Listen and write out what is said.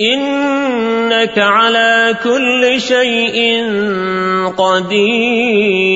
إنك على كل شيء قدير.